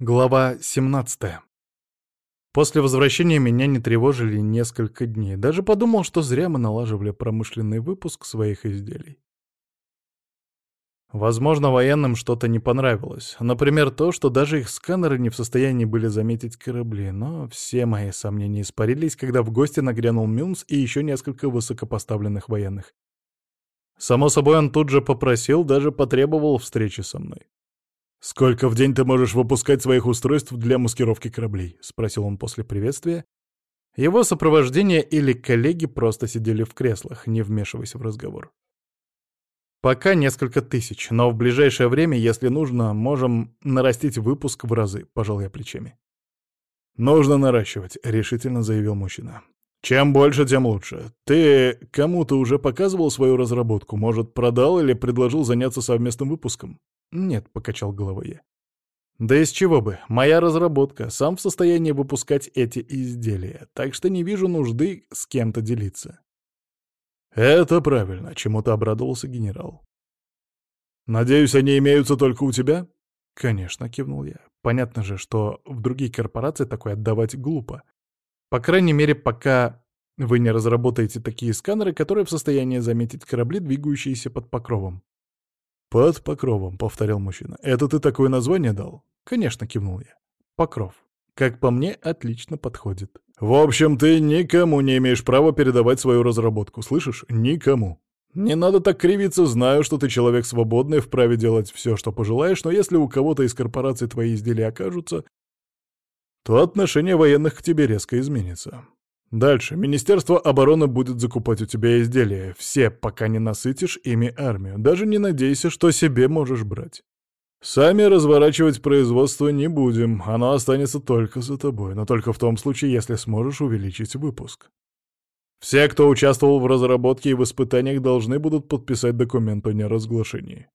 Глава 17. После возвращения меня не тревожили несколько дней. Даже подумал, что зря мы налаживали промышленный выпуск своих изделий. Возможно, военным что-то не понравилось. Например, то, что даже их сканеры не в состоянии были заметить корабли. Но все мои сомнения испарились, когда в гости нагрянул Мюнс и еще несколько высокопоставленных военных. Само собой, он тут же попросил, даже потребовал встречи со мной. «Сколько в день ты можешь выпускать своих устройств для маскировки кораблей?» — спросил он после приветствия. Его сопровождение или коллеги просто сидели в креслах, не вмешиваясь в разговор. «Пока несколько тысяч, но в ближайшее время, если нужно, можем нарастить выпуск в разы», — пожал я плечами. «Нужно наращивать», — решительно заявил мужчина. «Чем больше, тем лучше. Ты кому-то уже показывал свою разработку? Может, продал или предложил заняться совместным выпуском?» «Нет», — покачал головой я. «Да из чего бы? Моя разработка. Сам в состоянии выпускать эти изделия, так что не вижу нужды с кем-то делиться». «Это правильно», — чему-то обрадовался генерал. «Надеюсь, они имеются только у тебя?» «Конечно», — кивнул я. «Понятно же, что в другие корпорации такое отдавать глупо. По крайней мере, пока вы не разработаете такие сканеры, которые в состоянии заметить корабли, двигающиеся под покровом. «Под покровом», — повторил мужчина. «Это ты такое название дал?» «Конечно», — кивнул я. «Покров. Как по мне, отлично подходит». «В общем, ты никому не имеешь права передавать свою разработку, слышишь? Никому. Не надо так кривиться, знаю, что ты человек свободный, вправе делать все, что пожелаешь, но если у кого-то из корпораций твои изделия окажутся, то отношение военных к тебе резко изменится. Дальше. Министерство обороны будет закупать у тебя изделия. Все, пока не насытишь ими армию. Даже не надейся, что себе можешь брать. Сами разворачивать производство не будем. Оно останется только за тобой. Но только в том случае, если сможешь увеличить выпуск. Все, кто участвовал в разработке и в испытаниях, должны будут подписать документ о неразглашении.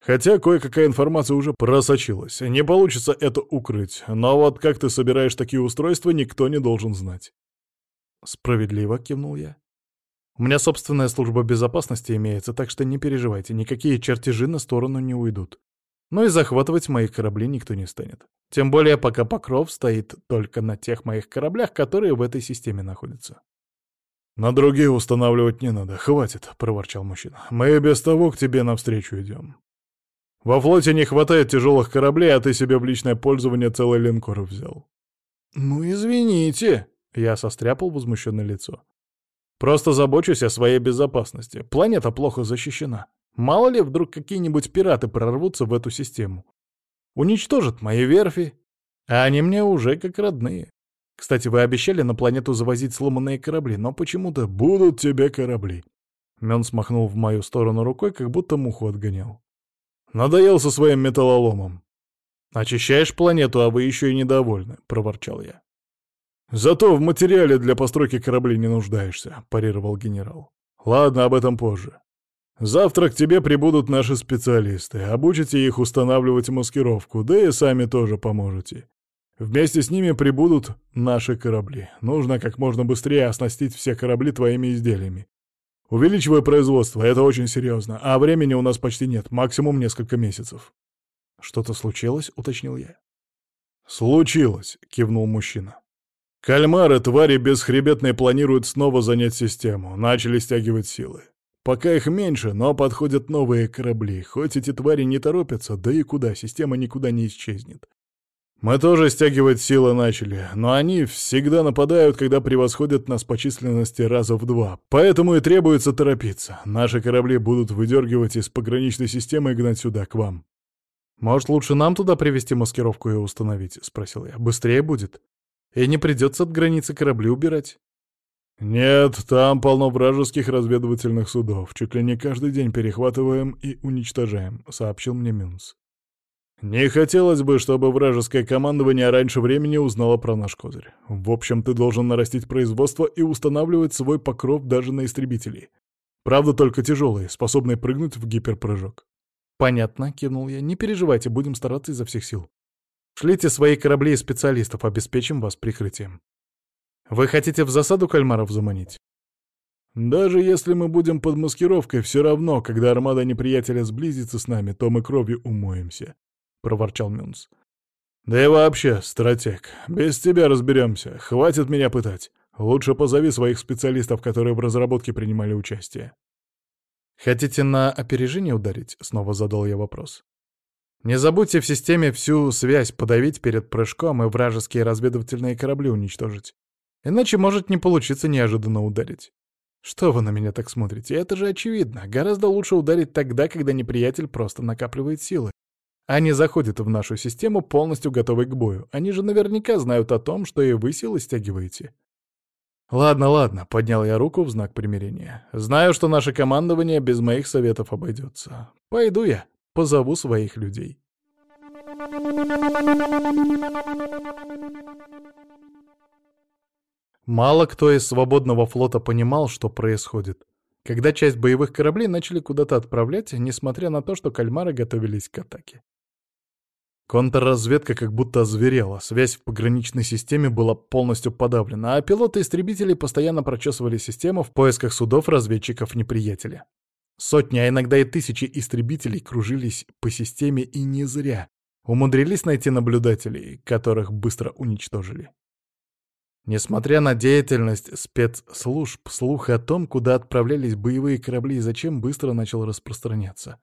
Хотя кое-какая информация уже просочилась. Не получится это укрыть. Но вот как ты собираешь такие устройства, никто не должен знать. Справедливо кивнул я. У меня собственная служба безопасности имеется, так что не переживайте, никакие чертежи на сторону не уйдут. Но и захватывать мои корабли никто не станет. Тем более, пока Покров стоит только на тех моих кораблях, которые в этой системе находятся. «На другие устанавливать не надо, хватит», — проворчал мужчина. «Мы без того к тебе навстречу идем. Во флоте не хватает тяжелых кораблей, а ты себе в личное пользование целый линкор взял». «Ну, извините», я состряпал возмущенное лицо. «Просто забочусь о своей безопасности. Планета плохо защищена. Мало ли, вдруг какие-нибудь пираты прорвутся в эту систему. Уничтожат мои верфи, а они мне уже как родные. Кстати, вы обещали на планету завозить сломанные корабли, но почему-то будут тебе корабли». Мён смахнул в мою сторону рукой, как будто муху отгонял. «Надоел со своим металлоломом». «Очищаешь планету, а вы еще и недовольны», — проворчал я. «Зато в материале для постройки кораблей не нуждаешься», — парировал генерал. «Ладно, об этом позже. Завтра к тебе прибудут наши специалисты. Обучите их устанавливать маскировку, да и сами тоже поможете. Вместе с ними прибудут наши корабли. Нужно как можно быстрее оснастить все корабли твоими изделиями. Увеличивай производство, это очень серьезно, а времени у нас почти нет, максимум несколько месяцев». «Что-то случилось?» — уточнил я. «Случилось», — кивнул мужчина. Кальмары, твари бесхребетные, планируют снова занять систему, начали стягивать силы. Пока их меньше, но подходят новые корабли. Хоть эти твари не торопятся, да и куда, система никуда не исчезнет. Мы тоже стягивать силы начали, но они всегда нападают, когда превосходят нас по численности раза в два. Поэтому и требуется торопиться. Наши корабли будут выдергивать из пограничной системы и гнать сюда, к вам. «Может, лучше нам туда привести маскировку и установить?» — спросил я. «Быстрее будет?» И не придется от границы корабли убирать. «Нет, там полно вражеских разведывательных судов. Чуть ли не каждый день перехватываем и уничтожаем», — сообщил мне Мюнс. «Не хотелось бы, чтобы вражеское командование раньше времени узнало про наш козырь. В общем, ты должен нарастить производство и устанавливать свой покров даже на истребителей. Правда, только тяжелые, способные прыгнуть в гиперпрыжок». «Понятно», — кивнул я. «Не переживайте, будем стараться изо всех сил». Шлите свои корабли и специалистов, обеспечим вас прикрытием. Вы хотите в засаду кальмаров заманить? Даже если мы будем под маскировкой, все равно, когда армада неприятеля сблизится с нами, то мы кровью умоемся, — проворчал Мюнс. Да и вообще, стратег, без тебя разберемся. Хватит меня пытать. Лучше позови своих специалистов, которые в разработке принимали участие. Хотите на опережение ударить? Снова задал я вопрос. Не забудьте в системе всю связь подавить перед прыжком и вражеские разведывательные корабли уничтожить. Иначе может не получиться неожиданно ударить. Что вы на меня так смотрите? Это же очевидно. Гораздо лучше ударить тогда, когда неприятель просто накапливает силы. А не заходит в нашу систему полностью готовый к бою. Они же наверняка знают о том, что и вы силы стягиваете. Ладно, ладно, поднял я руку в знак примирения. Знаю, что наше командование без моих советов обойдется. Пойду я, позову своих людей. Мало кто из свободного флота понимал, что происходит. Когда часть боевых кораблей начали куда-то отправлять, несмотря на то, что кальмары готовились к атаке. Контрразведка как будто озверела, связь в пограничной системе была полностью подавлена, а пилоты-истребители постоянно прочесывали систему в поисках судов-разведчиков неприятеля. Сотни, а иногда и тысячи истребителей кружились по системе и не зря. Умудрились найти наблюдателей, которых быстро уничтожили. Несмотря на деятельность спецслужб, слух о том, куда отправлялись боевые корабли и зачем, быстро начал распространяться.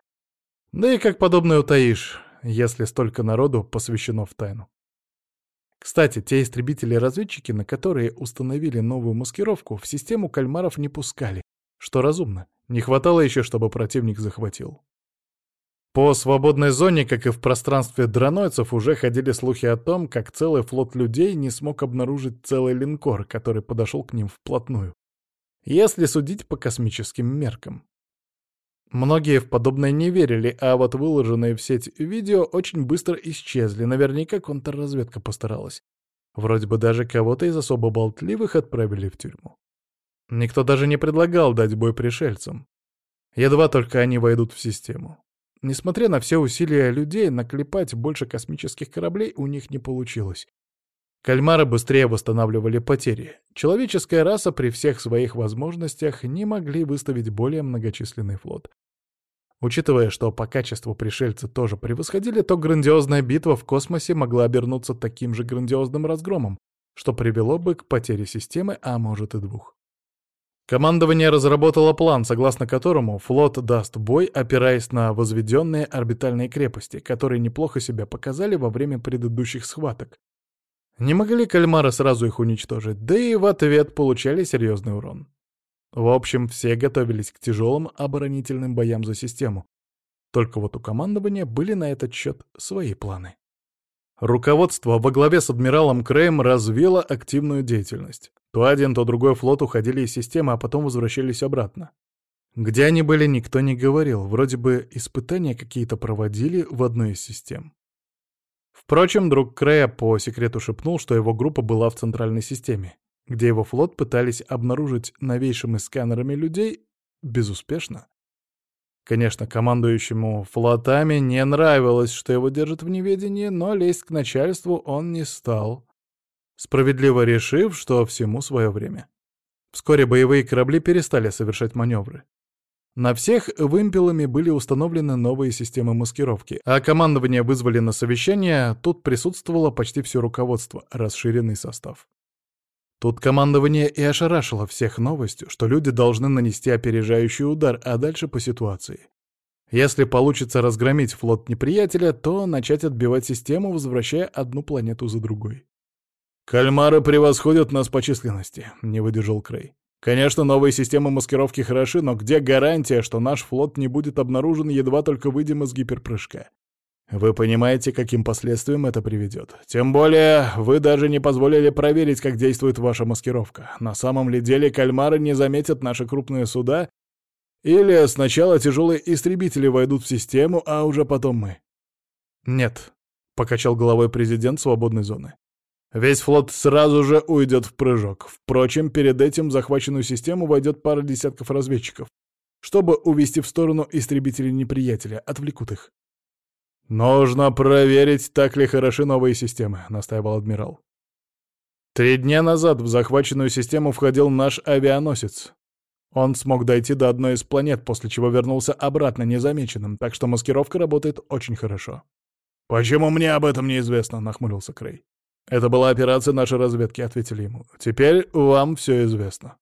Да и как подобное утаишь, если столько народу посвящено в тайну. Кстати, те истребители-разведчики, на которые установили новую маскировку, в систему кальмаров не пускали, что разумно. Не хватало еще, чтобы противник захватил. По свободной зоне, как и в пространстве дронойцев, уже ходили слухи о том, как целый флот людей не смог обнаружить целый линкор, который подошел к ним вплотную. Если судить по космическим меркам. Многие в подобное не верили, а вот выложенные в сеть видео очень быстро исчезли, наверняка контрразведка постаралась. Вроде бы даже кого-то из особо болтливых отправили в тюрьму. Никто даже не предлагал дать бой пришельцам. Едва только они войдут в систему. Несмотря на все усилия людей, наклепать больше космических кораблей у них не получилось. Кальмары быстрее восстанавливали потери. Человеческая раса при всех своих возможностях не могли выставить более многочисленный флот. Учитывая, что по качеству пришельцы тоже превосходили, то грандиозная битва в космосе могла обернуться таким же грандиозным разгромом, что привело бы к потере системы, а может и двух. Командование разработало план, согласно которому флот даст бой, опираясь на возведенные орбитальные крепости, которые неплохо себя показали во время предыдущих схваток. Не могли кальмары сразу их уничтожить, да и в ответ получали серьезный урон. В общем, все готовились к тяжелым оборонительным боям за систему. Только вот у командования были на этот счет свои планы. Руководство во главе с адмиралом Крэем развило активную деятельность. То один, то другой флот уходили из системы, а потом возвращались обратно. Где они были, никто не говорил. Вроде бы испытания какие-то проводили в одной из систем. Впрочем, друг Крэя по секрету шепнул, что его группа была в центральной системе, где его флот пытались обнаружить новейшими сканерами людей безуспешно. Конечно, командующему флотами не нравилось, что его держат в неведении, но лезть к начальству он не стал справедливо решив, что всему свое время. Вскоре боевые корабли перестали совершать маневры. На всех вымпелами были установлены новые системы маскировки, а командование вызвали на совещание, тут присутствовало почти все руководство, расширенный состав. Тут командование и ошарашило всех новостью, что люди должны нанести опережающий удар, а дальше по ситуации. Если получится разгромить флот неприятеля, то начать отбивать систему, возвращая одну планету за другой. «Кальмары превосходят нас по численности», — не выдержал Крей. «Конечно, новые системы маскировки хороши, но где гарантия, что наш флот не будет обнаружен, едва только выйдем из гиперпрыжка? Вы понимаете, каким последствиям это приведет. Тем более, вы даже не позволили проверить, как действует ваша маскировка. На самом ли деле кальмары не заметят наши крупные суда? Или сначала тяжелые истребители войдут в систему, а уже потом мы?» «Нет», — покачал головой президент свободной зоны. Весь флот сразу же уйдет в прыжок. Впрочем, перед этим в захваченную систему войдет пара десятков разведчиков, чтобы увести в сторону истребителей неприятеля, отвлекут их. «Нужно проверить, так ли хороши новые системы», — настаивал адмирал. Три дня назад в захваченную систему входил наш авианосец. Он смог дойти до одной из планет, после чего вернулся обратно незамеченным, так что маскировка работает очень хорошо. «Почему мне об этом неизвестно?» — нахмурился Крей. «Это была операция нашей разведки», — ответили ему. «Теперь вам все известно».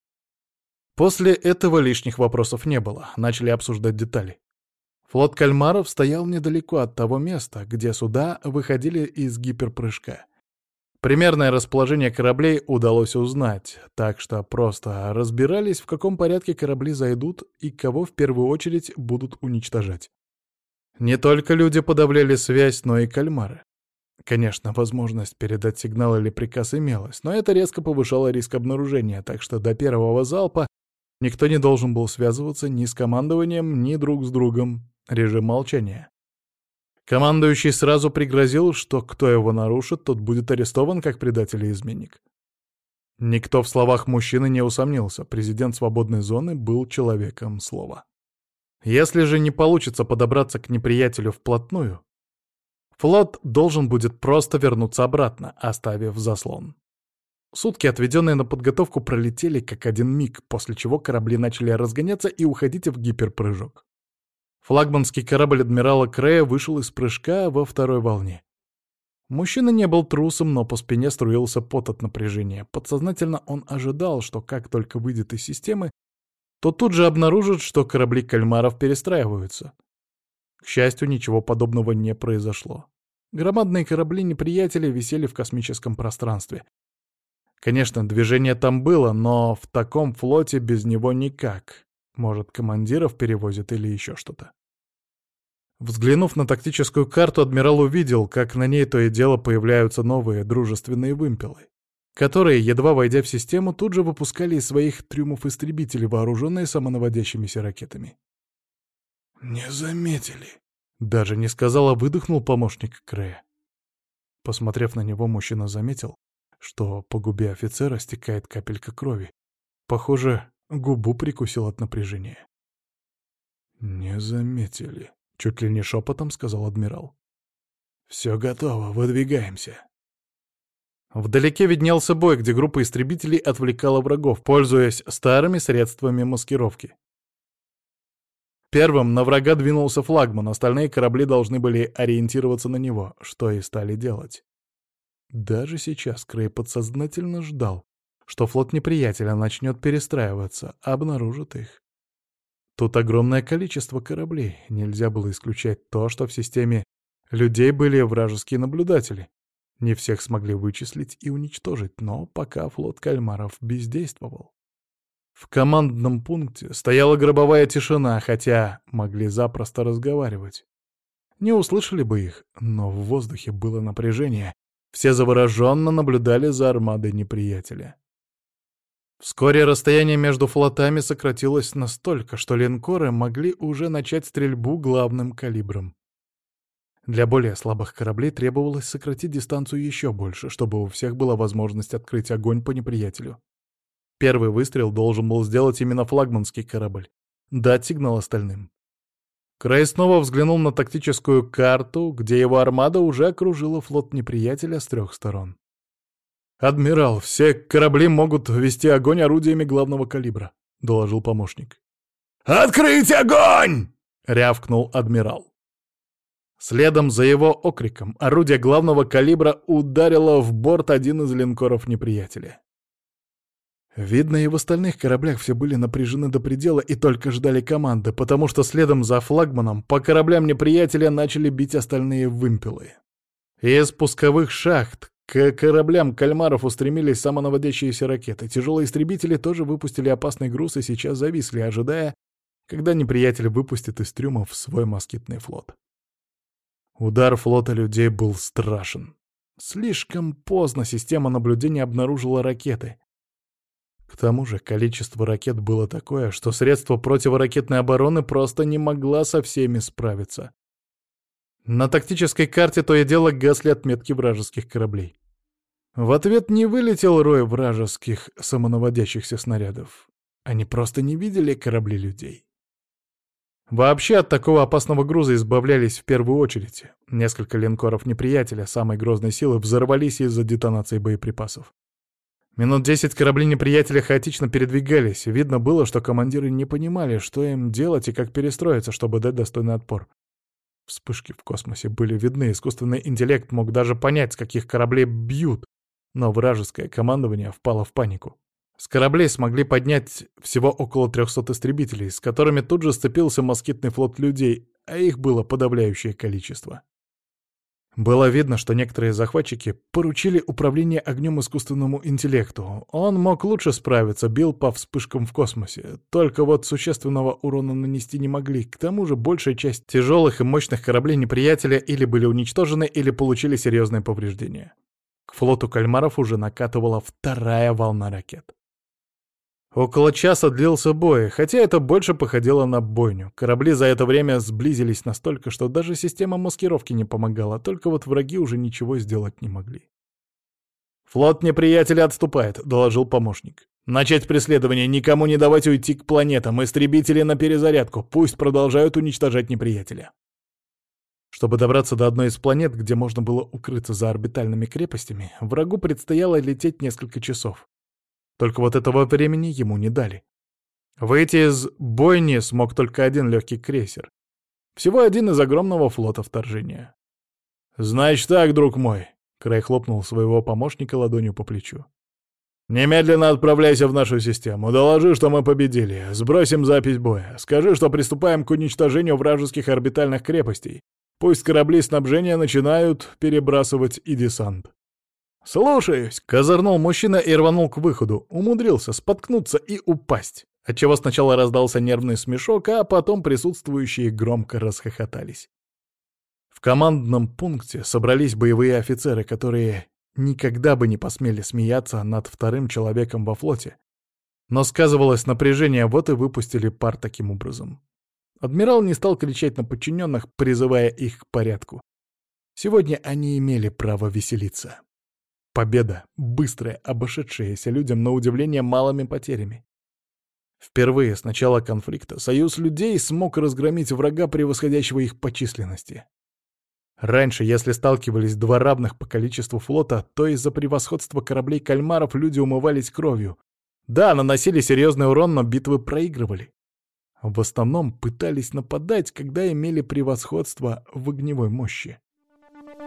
После этого лишних вопросов не было, начали обсуждать детали. Флот кальмаров стоял недалеко от того места, где суда выходили из гиперпрыжка. Примерное расположение кораблей удалось узнать, так что просто разбирались, в каком порядке корабли зайдут и кого в первую очередь будут уничтожать. Не только люди подавляли связь, но и кальмары. Конечно, возможность передать сигнал или приказ имелась, но это резко повышало риск обнаружения, так что до первого залпа никто не должен был связываться ни с командованием, ни друг с другом. Режим молчания. Командующий сразу пригрозил, что кто его нарушит, тот будет арестован как предатель и изменник. Никто в словах мужчины не усомнился, президент свободной зоны был человеком слова. Если же не получится подобраться к неприятелю вплотную, флот должен будет просто вернуться обратно, оставив заслон. Сутки, отведенные на подготовку, пролетели как один миг, после чего корабли начали разгоняться и уходить в гиперпрыжок. Флагманский корабль адмирала Крея вышел из прыжка во второй волне. Мужчина не был трусом, но по спине струился пот от напряжения. Подсознательно он ожидал, что как только выйдет из системы, то тут же обнаружит, что корабли кальмаров перестраиваются. К счастью, ничего подобного не произошло. Громадные корабли неприятеля висели в космическом пространстве. Конечно, движение там было, но в таком флоте без него никак. Может, командиров перевозят или еще что-то. Взглянув на тактическую карту, адмирал увидел, как на ней то и дело появляются новые дружественные вымпелы которые, едва войдя в систему, тут же выпускали из своих трюмов истребители, вооруженные самонаводящимися ракетами. «Не заметили», — даже не сказал, а выдохнул помощник Крея. Посмотрев на него, мужчина заметил, что по губе офицера стекает капелька крови. Похоже, губу прикусил от напряжения. «Не заметили», — чуть ли не шепотом сказал адмирал. «Все готово, выдвигаемся». Вдалеке виднелся бой, где группа истребителей отвлекала врагов, пользуясь старыми средствами маскировки. Первым на врага двинулся флагман, остальные корабли должны были ориентироваться на него, что и стали делать. Даже сейчас Крей подсознательно ждал, что флот неприятеля начнет перестраиваться, обнаружит их. Тут огромное количество кораблей, нельзя было исключать то, что в системе людей были вражеские наблюдатели. Не всех смогли вычислить и уничтожить, но пока флот кальмаров бездействовал. В командном пункте стояла гробовая тишина, хотя могли запросто разговаривать. Не услышали бы их, но в воздухе было напряжение. Все завороженно наблюдали за армадой неприятеля. Вскоре расстояние между флотами сократилось настолько, что линкоры могли уже начать стрельбу главным калибром. Для более слабых кораблей требовалось сократить дистанцию еще больше, чтобы у всех была возможность открыть огонь по неприятелю. Первый выстрел должен был сделать именно флагманский корабль, дать сигнал остальным. Крей снова взглянул на тактическую карту, где его армада уже окружила флот неприятеля с трех сторон. «Адмирал, все корабли могут вести огонь орудиями главного калибра», — доложил помощник. «Открыть огонь!» — рявкнул адмирал. Следом за его окриком орудие главного калибра ударило в борт один из линкоров неприятеля. Видно, и в остальных кораблях все были напряжены до предела и только ждали команды, потому что следом за флагманом по кораблям неприятеля начали бить остальные вымпелы. Из пусковых шахт к кораблям кальмаров устремились самонаводящиеся ракеты. Тяжелые истребители тоже выпустили опасный груз и сейчас зависли, ожидая, когда неприятель выпустит из трюмов свой москитный флот. Удар флота людей был страшен. Слишком поздно система наблюдения обнаружила ракеты. К тому же количество ракет было такое, что средства противоракетной обороны просто не могла со всеми справиться. На тактической карте то и дело гасли отметки вражеских кораблей. В ответ не вылетел рой вражеских самонаводящихся снарядов. Они просто не видели корабли людей. Вообще от такого опасного груза избавлялись в первую очередь. Несколько линкоров неприятеля самой грозной силы взорвались из-за детонации боеприпасов. Минут десять корабли неприятеля хаотично передвигались. Видно было, что командиры не понимали, что им делать и как перестроиться, чтобы дать достойный отпор. Вспышки в космосе были видны, искусственный интеллект мог даже понять, с каких кораблей бьют, но вражеское командование впало в панику. С кораблей смогли поднять всего около 300 истребителей, с которыми тут же сцепился москитный флот людей, а их было подавляющее количество. Было видно, что некоторые захватчики поручили управление огнем искусственному интеллекту. Он мог лучше справиться, бил по вспышкам в космосе. Только вот существенного урона нанести не могли. К тому же большая часть тяжелых и мощных кораблей неприятеля или были уничтожены, или получили серьезные повреждения. К флоту кальмаров уже накатывала вторая волна ракет. Около часа длился бой, хотя это больше походило на бойню. Корабли за это время сблизились настолько, что даже система маскировки не помогала, только вот враги уже ничего сделать не могли. «Флот неприятеля отступает», — доложил помощник. «Начать преследование, никому не давать уйти к планетам, истребители на перезарядку, пусть продолжают уничтожать неприятеля». Чтобы добраться до одной из планет, где можно было укрыться за орбитальными крепостями, врагу предстояло лететь несколько часов. Только вот этого времени ему не дали. Выйти из бойни смог только один легкий крейсер. Всего один из огромного флота вторжения. «Значит так, друг мой», — Край хлопнул своего помощника ладонью по плечу. «Немедленно отправляйся в нашу систему. Доложи, что мы победили. Сбросим запись боя. Скажи, что приступаем к уничтожению вражеских орбитальных крепостей. Пусть корабли снабжения начинают перебрасывать и десант. «Слушаюсь!» — козырнул мужчина и рванул к выходу. Умудрился споткнуться и упасть, отчего сначала раздался нервный смешок, а потом присутствующие громко расхохотались. В командном пункте собрались боевые офицеры, которые никогда бы не посмели смеяться над вторым человеком во флоте. Но сказывалось напряжение, вот и выпустили пар таким образом. Адмирал не стал кричать на подчиненных, призывая их к порядку. Сегодня они имели право веселиться. Победа, быстрая, обошедшаяся людям на удивление малыми потерями. Впервые с начала конфликта союз людей смог разгромить врага, превосходящего их по численности. Раньше, если сталкивались два равных по количеству флота, то из-за превосходства кораблей кальмаров люди умывались кровью. Да, наносили серьезный урон, но битвы проигрывали. В основном пытались нападать, когда имели превосходство в огневой мощи.